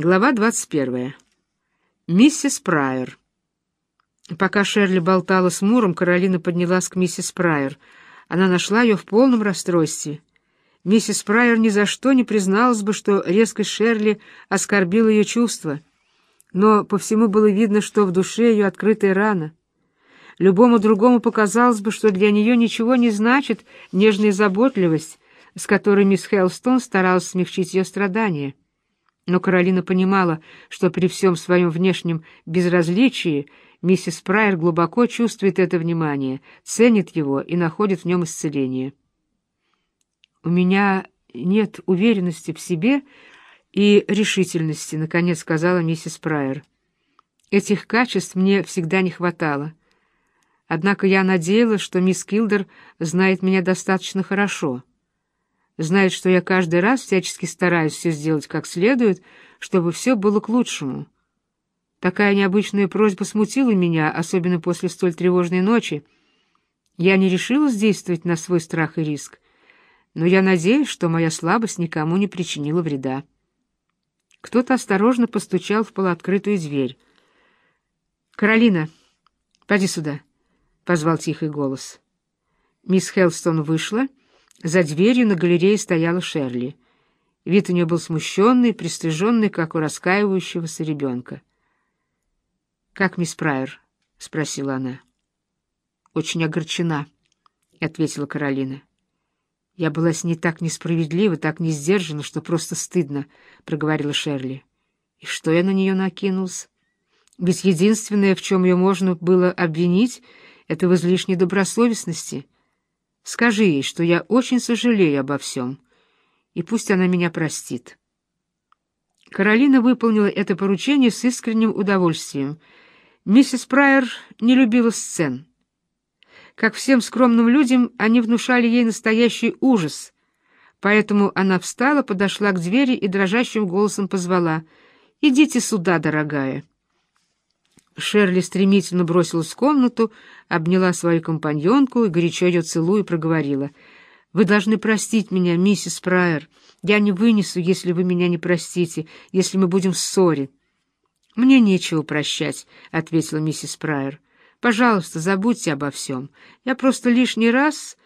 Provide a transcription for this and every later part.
Глава 21. Миссис Прайер. Пока Шерли болтала с Муром, Каролина поднялась к миссис Прайер. Она нашла ее в полном расстройстве. Миссис Прайер ни за что не призналась бы, что резкость Шерли оскорбила ее чувства. Но по всему было видно, что в душе ее открытая рана. Любому другому показалось бы, что для нее ничего не значит нежная заботливость, с которой мисс Хелстон старалась смягчить ее страдания. Но Каролина понимала, что при всем своем внешнем безразличии миссис Прайер глубоко чувствует это внимание, ценит его и находит в нем исцеление. «У меня нет уверенности в себе и решительности», — наконец сказала миссис Прайер. «Этих качеств мне всегда не хватало. Однако я надеялась, что мисс Килдер знает меня достаточно хорошо» знает, что я каждый раз всячески стараюсь все сделать как следует, чтобы все было к лучшему. Такая необычная просьба смутила меня, особенно после столь тревожной ночи. Я не решилась действовать на свой страх и риск, но я надеюсь, что моя слабость никому не причинила вреда. Кто-то осторожно постучал в полуоткрытую дверь. «Каролина, поди сюда», — позвал тихий голос. Мисс Хелстон вышла за дверью на галерее стояла Шерли. Вид у нее был смущенный, пристыженный, как у раскаивающегося ребенка. «Как мисс Прайер?» — спросила она. «Очень огорчена», — ответила Каролина. «Я была с ней так несправедлива, так не сдержана, что просто стыдно», — проговорила Шерли. «И что я на нее накинулась? Ведь единственное, в чем ее можно было обвинить, — это в излишней добросовестности». Скажи ей, что я очень сожалею обо всем, и пусть она меня простит. Каролина выполнила это поручение с искренним удовольствием. Миссис Прайер не любила сцен. Как всем скромным людям, они внушали ей настоящий ужас, поэтому она встала, подошла к двери и дрожащим голосом позвала «Идите сюда, дорогая». Шерли стремительно бросилась в комнату, обняла свою компаньонку и, горячо ее целуя, проговорила. «Вы должны простить меня, миссис Прайер. Я не вынесу, если вы меня не простите, если мы будем в ссоре». «Мне нечего прощать», — ответила миссис Прайер. «Пожалуйста, забудьте обо всем. Я просто лишний раз...»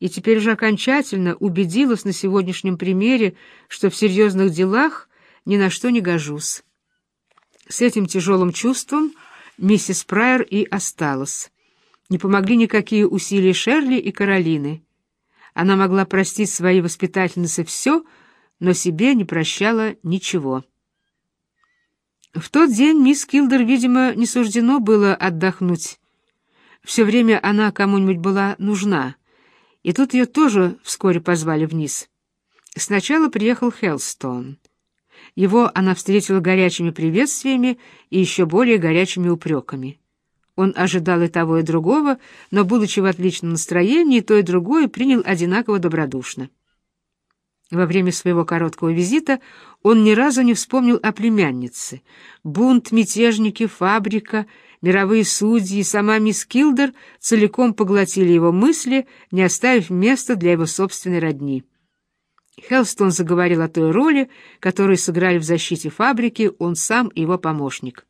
и теперь уже окончательно убедилась на сегодняшнем примере, что в серьезных делах ни на что не гожусь. С этим тяжелым чувством миссис Прайер и осталась. Не помогли никакие усилия Шерли и Каролины. Она могла простить своей воспитательнице все, но себе не прощала ничего. В тот день мисс Килдер, видимо, не суждено было отдохнуть. Все время она кому-нибудь была нужна, и тут ее тоже вскоре позвали вниз. Сначала приехал Хелстон. Его она встретила горячими приветствиями и еще более горячими упреками. Он ожидал и того, и другого, но, будучи в отличном настроении, то и другое принял одинаково добродушно. Во время своего короткого визита он ни разу не вспомнил о племяннице. Бунт, мятежники, фабрика, мировые судьи и сама мисс Килдер целиком поглотили его мысли, не оставив места для его собственной родни. Хелстон заговорил о той роли, которую сыграли в защите фабрики он сам и его помощник.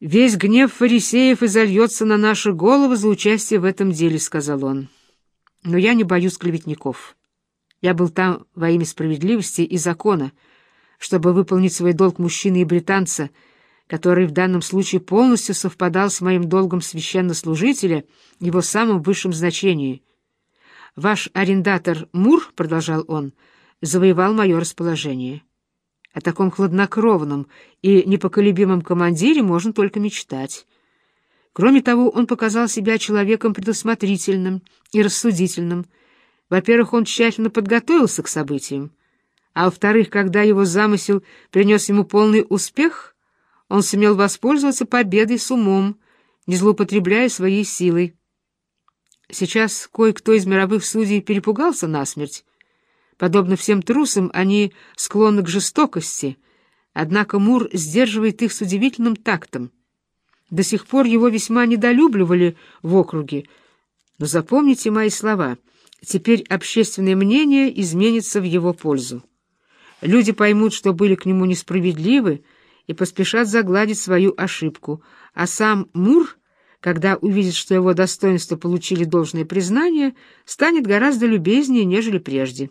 «Весь гнев фарисеев изольется на наши головы за участие в этом деле», — сказал он. «Но я не боюсь клеветников. Я был там во имя справедливости и закона, чтобы выполнить свой долг мужчины и британца, который в данном случае полностью совпадал с моим долгом священнослужителя, его самым высшим значением. Ваш арендатор Мур, — продолжал он, — завоевал мое расположение. О таком хладнокровном и непоколебимом командире можно только мечтать. Кроме того, он показал себя человеком предусмотрительным и рассудительным. Во-первых, он тщательно подготовился к событиям, а во-вторых, когда его замысел принес ему полный успех, он сумел воспользоваться победой с умом, не злоупотребляя своей силой. Сейчас кое-кто из мировых судей перепугался насмерть. Подобно всем трусам, они склонны к жестокости, однако Мур сдерживает их с удивительным тактом. До сих пор его весьма недолюбливали в округе, но запомните мои слова, теперь общественное мнение изменится в его пользу. Люди поймут, что были к нему несправедливы, и поспешат загладить свою ошибку, а сам Мур, когда увидит, что его достоинства получили должное признание, станет гораздо любезнее, нежели прежде.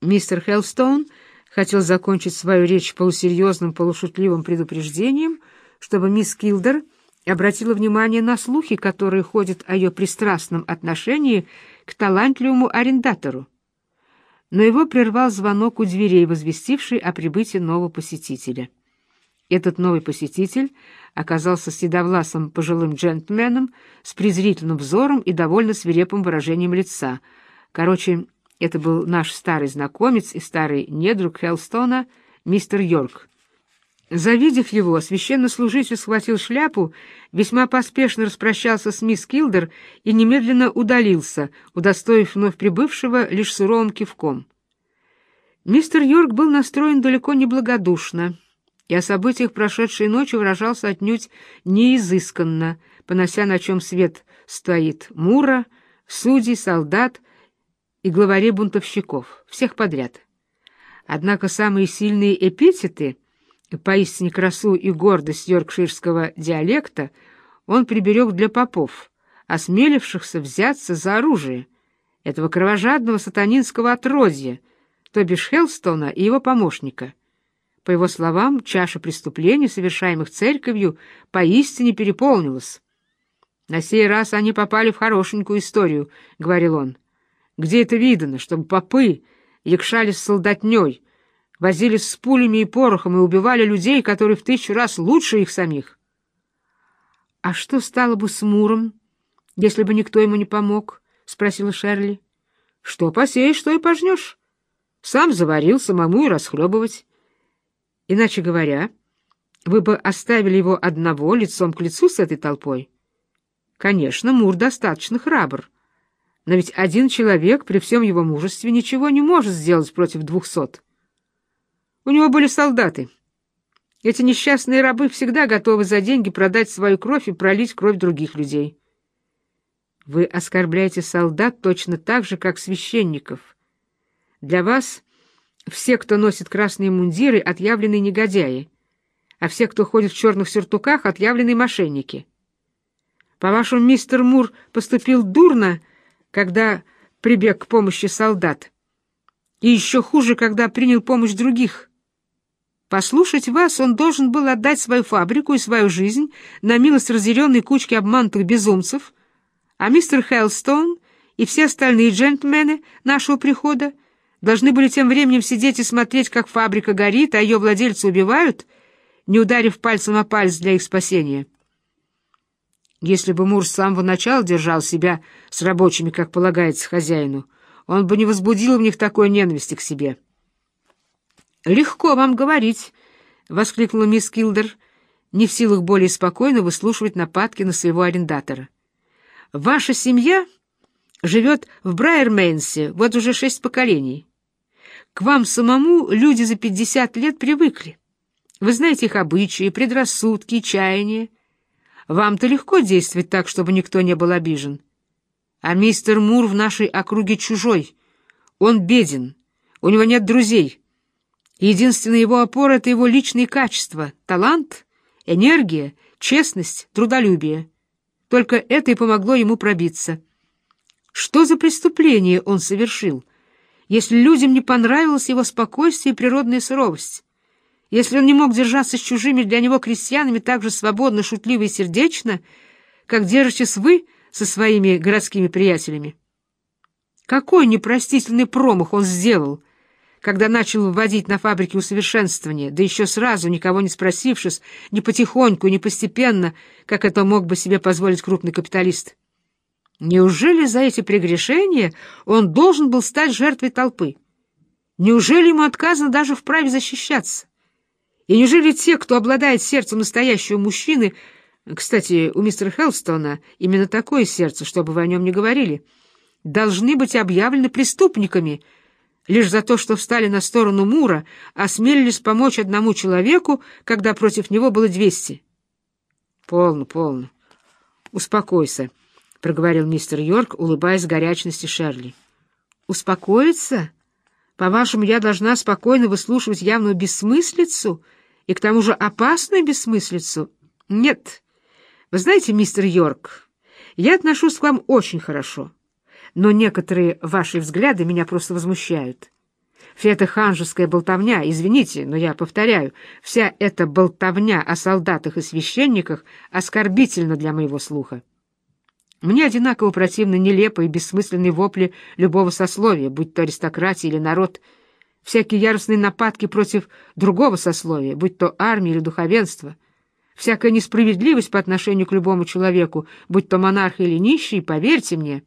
Мистер Хеллстоун хотел закончить свою речь полусерьезным, полушутливым предупреждением, чтобы мисс Килдер обратила внимание на слухи, которые ходят о ее пристрастном отношении к талантливому арендатору. Но его прервал звонок у дверей, возвестивший о прибытии нового посетителя. Этот новый посетитель оказался седовласым пожилым джентльменом с презрительным взором и довольно свирепым выражением лица. Короче, это был наш старый знакомец и старый недруг Хелстона, мистер Йорк. Завидев его, священнослужитель схватил шляпу, весьма поспешно распрощался с мисс Килдер и немедленно удалился, удостоив вновь прибывшего лишь суровым кивком. Мистер Йорк был настроен далеко не благодушно, и о событиях прошедшей ночи выражался отнюдь неизысканно, понося на чем свет стоит Мура, судей, солдат и главарей бунтовщиков, всех подряд. Однако самые сильные эпитеты — Поистине красу и гордость йоркширского диалекта он приберег для попов, осмелившихся взяться за оружие этого кровожадного сатанинского отродья, то бишь Хелстона и его помощника. По его словам, чаша преступлений, совершаемых церковью, поистине переполнилась. «На сей раз они попали в хорошенькую историю», — говорил он. «Где это видано, чтобы попы якшались с солдатней, возились с пулями и порохом и убивали людей, которые в тысячу раз лучше их самих. — А что стало бы с Муром, если бы никто ему не помог? — спросила Шерли. — Что посеешь, что и пожнешь. Сам заварил, самому и расхлебывать. Иначе говоря, вы бы оставили его одного лицом к лицу с этой толпой? Конечно, Мур достаточно храбр. Но ведь один человек при всем его мужестве ничего не может сделать против двухсот. У него были солдаты. Эти несчастные рабы всегда готовы за деньги продать свою кровь и пролить кровь других людей. Вы оскорбляете солдат точно так же, как священников. Для вас все, кто носит красные мундиры, отъявленные негодяи, а все, кто ходит в черных сюртуках, отъявленные мошенники. По-вашему, мистер Мур поступил дурно, когда прибег к помощи солдат, и еще хуже, когда принял помощь других — Послушать вас он должен был отдать свою фабрику и свою жизнь на милость разъяренной кучки обманутых безумцев, а мистер Хеллстоун и все остальные джентльмены нашего прихода должны были тем временем сидеть и смотреть, как фабрика горит, а ее владельцы убивают, не ударив пальцем о палец для их спасения. Если бы Мур с самого начала держал себя с рабочими, как полагается хозяину, он бы не возбудил в них такой ненависти к себе. «Легко вам говорить», — воскликнула мисс Килдер, не в силах более спокойно выслушивать нападки на своего арендатора. «Ваша семья живет в Брайермейнсе вот уже шесть поколений. К вам самому люди за пятьдесят лет привыкли. Вы знаете их обычаи, предрассудки, чаяния. Вам-то легко действовать так, чтобы никто не был обижен. А мистер Мур в нашей округе чужой. Он беден, у него нет друзей». Единственная его опора — это его личные качества — талант, энергия, честность, трудолюбие. Только это и помогло ему пробиться. Что за преступление он совершил, если людям не понравилось его спокойствие и природная суровость? Если он не мог держаться с чужими для него крестьянами так же свободно, шутливо и сердечно, как держитесь вы со своими городскими приятелями? Какой непростительный промах он сделал — когда начал вводить на фабрике усовершенствование, да еще сразу, никого не спросившись, не потихоньку, не постепенно, как это мог бы себе позволить крупный капиталист. Неужели за эти прегрешения он должен был стать жертвой толпы? Неужели ему отказано даже в праве защищаться? И неужели те, кто обладает сердцем настоящего мужчины, кстати, у мистера Хелстона именно такое сердце, чтобы вы о нем не говорили, должны быть объявлены преступниками — лишь за то, что встали на сторону Мура, осмелились помочь одному человеку, когда против него было двести. — Полно, полно. Успокойся, — проговорил мистер Йорк, улыбаясь горячности Шерли. — Успокоиться? По-вашему, я должна спокойно выслушивать явную бессмыслицу и к тому же опасную бессмыслицу? Нет. Вы знаете, мистер Йорк, я отношусь к вам очень хорошо, но некоторые ваши взгляды меня просто возмущают. Вся эта ханжеская болтовня, извините, но я повторяю, вся эта болтовня о солдатах и священниках оскорбительна для моего слуха. Мне одинаково противны нелепые бессмысленные вопли любого сословия, будь то аристократия или народ, всякие яростные нападки против другого сословия, будь то армия или духовенство, всякая несправедливость по отношению к любому человеку, будь то монарх или нищий, поверьте мне,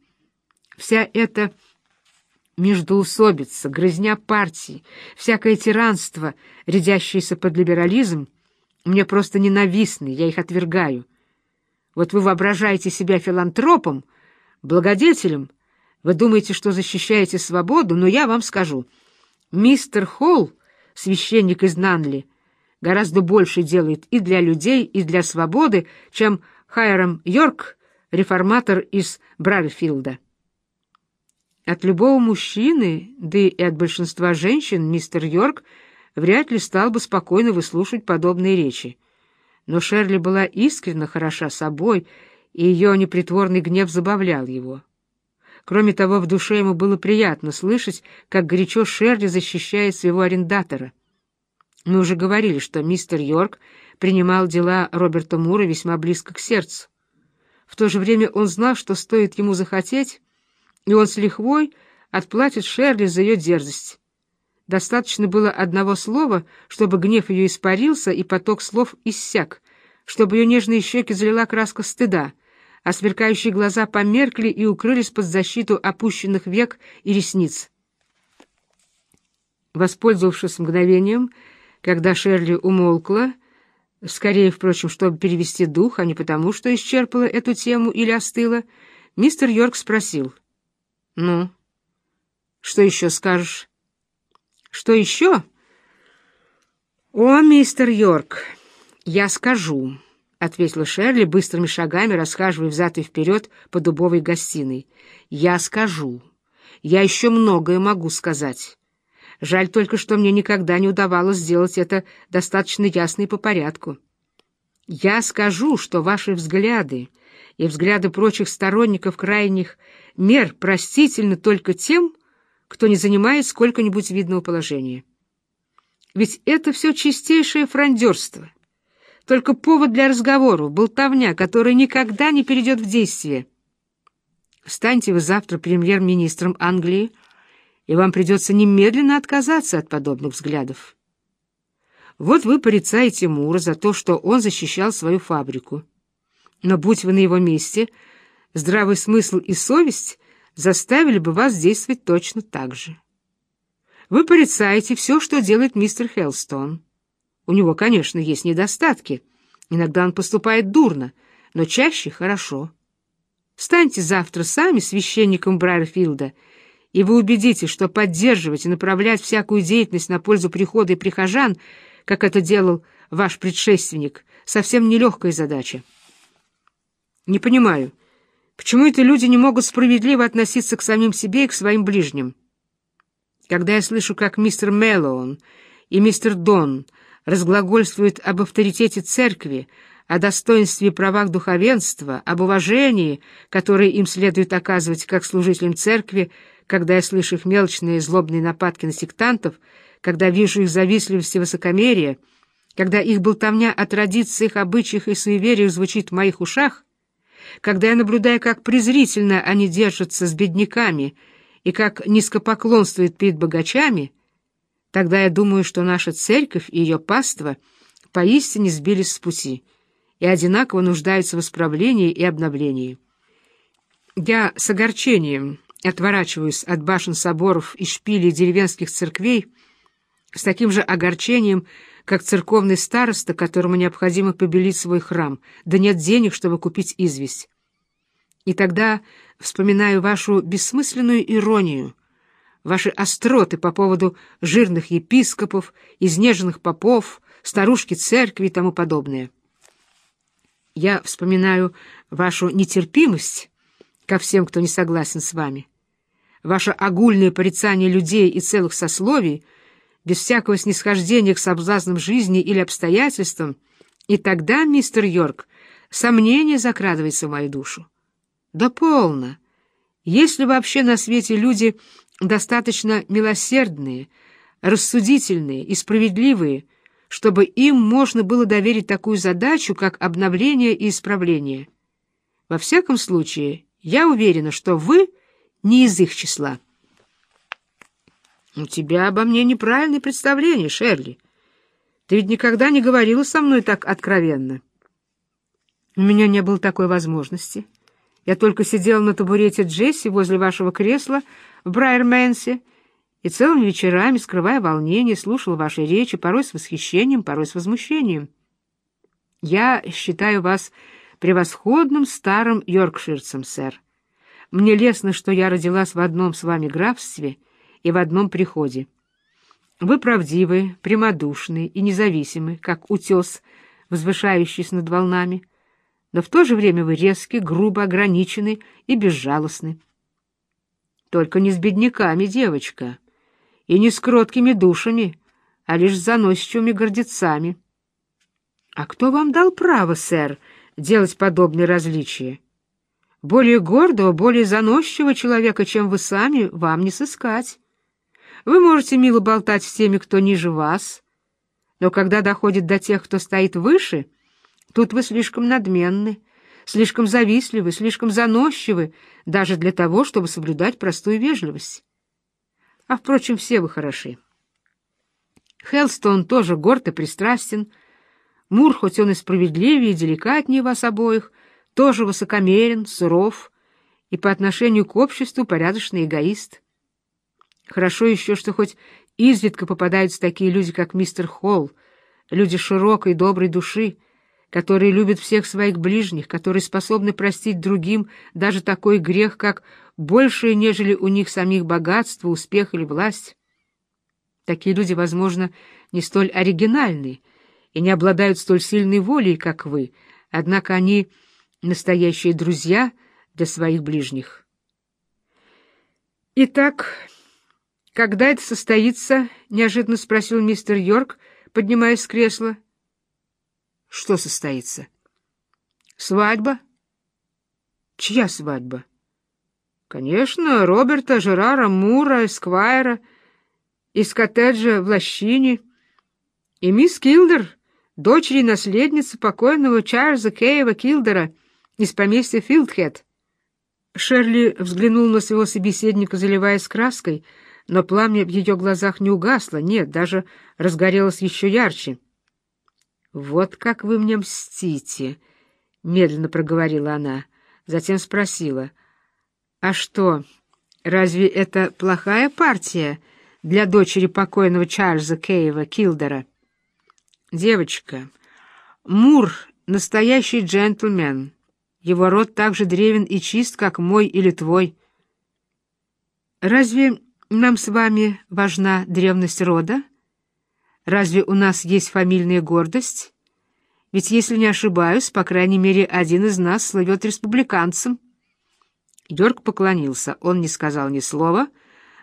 вся эта междоусобица, грызня партий, всякое тиранство, рядящееся под либерализм, мне просто ненавистны, я их отвергаю. Вот вы воображаете себя филантропом, благодетелем, вы думаете, что защищаете свободу, но я вам скажу. Мистер Холл, священник из Нанли, гораздо больше делает и для людей, и для свободы, чем Хайрам Йорк, реформатор из Брарфилда. От любого мужчины, да и от большинства женщин, мистер Йорк вряд ли стал бы спокойно выслушивать подобные речи. Но Шерли была искренне хороша собой, и ее непритворный гнев забавлял его. Кроме того, в душе ему было приятно слышать, как горячо Шерли защищает своего арендатора. Мы уже говорили, что мистер Йорк принимал дела Роберта Мура весьма близко к сердцу. В то же время он знал, что стоит ему захотеть, и он с лихвой отплатит Шерли за ее дерзость. Достаточно было одного слова, чтобы гнев ее испарился, и поток слов иссяк, чтобы ее нежные щеки залила краска стыда, а сверкающие глаза померкли и укрылись под защиту опущенных век и ресниц. Воспользовавшись мгновением, когда Шерли умолкла, скорее, впрочем, чтобы перевести дух, а не потому, что исчерпала эту тему или остыла, мистер Йорк спросил. «Ну, что еще скажешь?» Что еще? О, мистер Йорк, я скажу, — ответила Шерли быстрыми шагами, расхаживая взад и вперед по дубовой гостиной. Я скажу. Я еще многое могу сказать. Жаль только, что мне никогда не удавалось сделать это достаточно ясно и по порядку. Я скажу, что ваши взгляды и взгляды прочих сторонников крайних мер простительны только тем, кто не занимает сколько-нибудь видного положения. Ведь это все чистейшее фрондерство. Только повод для разговора, болтовня, которая никогда не перейдет в действие. Станьте вы завтра премьер-министром Англии, и вам придется немедленно отказаться от подобных взглядов. Вот вы порицаете Мура за то, что он защищал свою фабрику. Но будь вы на его месте, здравый смысл и совесть заставили бы вас действовать точно так же. Вы порицаете все, что делает мистер Хелстон. У него, конечно, есть недостатки. Иногда он поступает дурно, но чаще хорошо. Станьте завтра сами священником Брайерфилда, и вы убедитесь, что поддерживать и направлять всякую деятельность на пользу прихода и прихожан, как это делал ваш предшественник, совсем нелегкая задача. Не понимаю, Почему это люди не могут справедливо относиться к самим себе и к своим ближним? Когда я слышу, как мистер Мэллоун и мистер Дон разглагольствуют об авторитете церкви, о достоинстве и правах духовенства, об уважении, которое им следует оказывать как служителям церкви, когда я слышу их мелочные злобные нападки на сектантов, когда вижу их завистливость и высокомерие, когда их болтовня о традициях, обычаях и суевериях звучит в моих ушах, когда я наблюдаю, как презрительно они держатся с бедняками и как низкопоклонствуют перед богачами, тогда я думаю, что наша церковь и ее паства поистине сбились с пути и одинаково нуждаются в исправлении и обновлении. Я с огорчением отворачиваюсь от башен соборов и шпилей деревенских церквей, с таким же огорчением, как церковный староста, которому необходимо побелить свой храм, да нет денег, чтобы купить известь. И тогда вспоминаю вашу бессмысленную иронию, ваши остроты по поводу жирных епископов, изнеженных попов, старушки церкви и тому подобное. Я вспоминаю вашу нетерпимость ко всем, кто не согласен с вами ваше огульное порицание людей и целых сословий, без всякого снисхождения к соблазнам жизни или обстоятельствам, и тогда, мистер Йорк, сомнение закрадывается в мою душу. Да полно! Есть ли вообще на свете люди достаточно милосердные, рассудительные и справедливые, чтобы им можно было доверить такую задачу, как обновление и исправление? Во всяком случае, я уверена, что вы не из их числа. У тебя обо мне неправильное представление, Шерли. Ты ведь никогда не говорила со мной так откровенно. У меня не было такой возможности. Я только сидела на табурете Джесси возле вашего кресла в Брайерменсе и целыми вечерами, скрывая волнение, слушала ваши речи, порой с восхищением, порой с возмущением. Я считаю вас превосходным старым йоркширцем, сэр. Мне лестно, что я родилась в одном с вами графстве и в одном приходе. Вы правдивы, прямодушны и независимы, как утес, возвышающийся над волнами, но в то же время вы резки, грубо ограничены и безжалостны. Только не с бедняками, девочка, и не с кроткими душами, а лишь с заносчивыми гордецами. А кто вам дал право, сэр, делать подобные различия? Более гордого, более заносчивого человека, чем вы сами, вам не сыскать. Вы можете мило болтать с теми, кто ниже вас, но когда доходит до тех, кто стоит выше, тут вы слишком надменны, слишком завистливы, слишком заносчивы, даже для того, чтобы соблюдать простую вежливость. А, впрочем, все вы хороши. Хелстон тоже горд и пристрастен. Мур, хоть он и справедливее и деликатнее вас обоих, тоже высокомерен, суров и по отношению к обществу порядочный эгоист. Хорошо еще, что хоть изредка попадаются такие люди, как мистер Холл, люди широкой, доброй души, которые любят всех своих ближних, которые способны простить другим даже такой грех, как большее, нежели у них самих богатство, успех или власть. Такие люди, возможно, не столь оригинальны и не обладают столь сильной волей, как вы, однако они настоящие друзья для своих ближних. «Итак, когда это состоится?» — неожиданно спросил мистер Йорк, поднимаясь с кресла. «Что состоится?» «Свадьба?» «Чья свадьба?» «Конечно, Роберта, Жерара, Мура, Эсквайра, из коттеджа в Лощине. И мисс Килдер, дочери и наследницы покойного Чарльза Кейва Килдера — из поместья Филдхед. Шерли взглянул на своего собеседника, заливаясь краской, но пламя в ее глазах не угасло, нет, даже разгорелось еще ярче. «Вот как вы мне мстите!» — медленно проговорила она, затем спросила. «А что, разве это плохая партия для дочери покойного Чарльза Кейва Килдера?» «Девочка, Мур — настоящий джентльмен». Его род так же древен и чист, как мой или твой. Разве нам с вами важна древность рода? Разве у нас есть фамильная гордость? Ведь, если не ошибаюсь, по крайней мере, один из нас слывет республиканцем. Йорк поклонился. Он не сказал ни слова,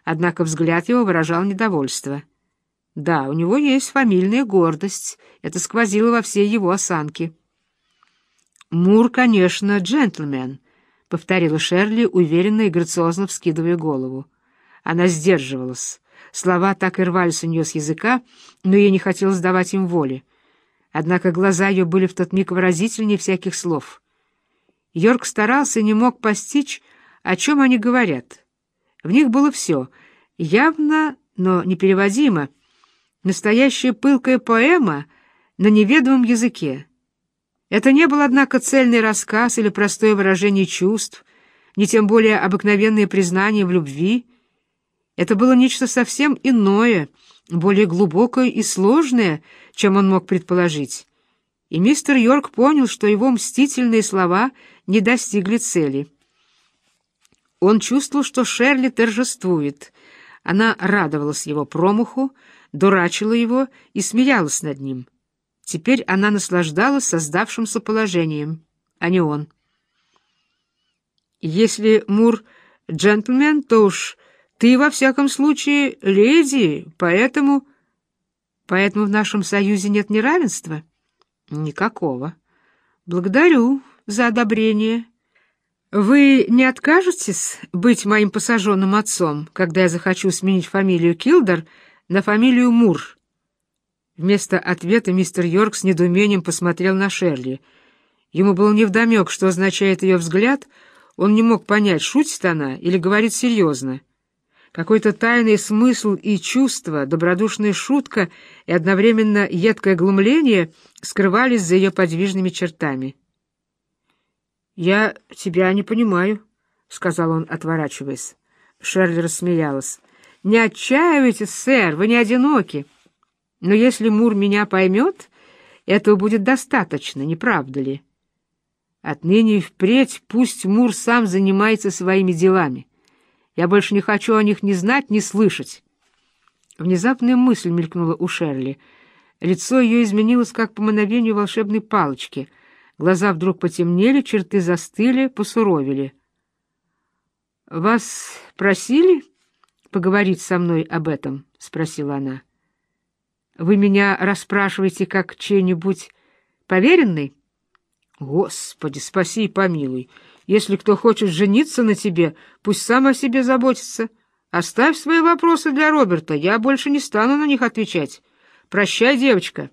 однако взгляд его выражал недовольство. Да, у него есть фамильная гордость. Это сквозило во всей его осанке. «Мур, конечно, джентльмен», — повторила Шерли, уверенно и грациозно вскидывая голову. Она сдерживалась. Слова так и рвались у нее с языка, но ей не хотелось давать им воли. Однако глаза ее были в тот миг выразительнее всяких слов. Йорк старался и не мог постичь, о чем они говорят. В них было все — явно, но непереводимо, настоящая пылкая поэма на неведомом языке. Это не был, однако, цельный рассказ или простое выражение чувств, не тем более обыкновенное признание в любви. Это было нечто совсем иное, более глубокое и сложное, чем он мог предположить. И мистер Йорк понял, что его мстительные слова не достигли цели. Он чувствовал, что Шерли торжествует. Она радовалась его промаху, дурачила его и смеялась над ним. Теперь она наслаждалась создавшимся положением, а не он. Если Мур джентльмен, то уж Ты, во всяком случае, леди, поэтому... Поэтому в нашем союзе нет неравенства? Никакого. Благодарю за одобрение. Вы не откажетесь быть моим посаженным отцом, когда я захочу сменить фамилию Килдер на фамилию Мур? Вместо ответа мистер Йорк с недоумением посмотрел на Шерли. Ему было невдомек, что означает ее взгляд, он не мог понять, шутит она или говорит серьезно. Какой-то тайный смысл и чувство, добродушная шутка и одновременно едкое глумление скрывались за ее подвижными чертами. «Я тебя не понимаю», — сказал он, отворачиваясь. Шерли рассмеялась. «Не отчаивайтесь, сэр, вы не одиноки. Но если Мур меня поймет, этого будет достаточно, не правда ли? Отныне и впредь пусть Мур сам занимается своими делами». Я больше не хочу о них ни знать, ни слышать. Внезапная мысль мелькнула у Шерли. Лицо ее изменилось, как по мановению волшебной палочки. Глаза вдруг потемнели, черты застыли, посуровили. — Вас просили поговорить со мной об этом? — спросила она. — Вы меня расспрашиваете как чей-нибудь поверенный? — Господи, спаси и помилуй! Если кто хочет жениться на тебе, пусть сам о себе заботится. Оставь свои вопросы для Роберта, я больше не стану на них отвечать. Прощай, девочка».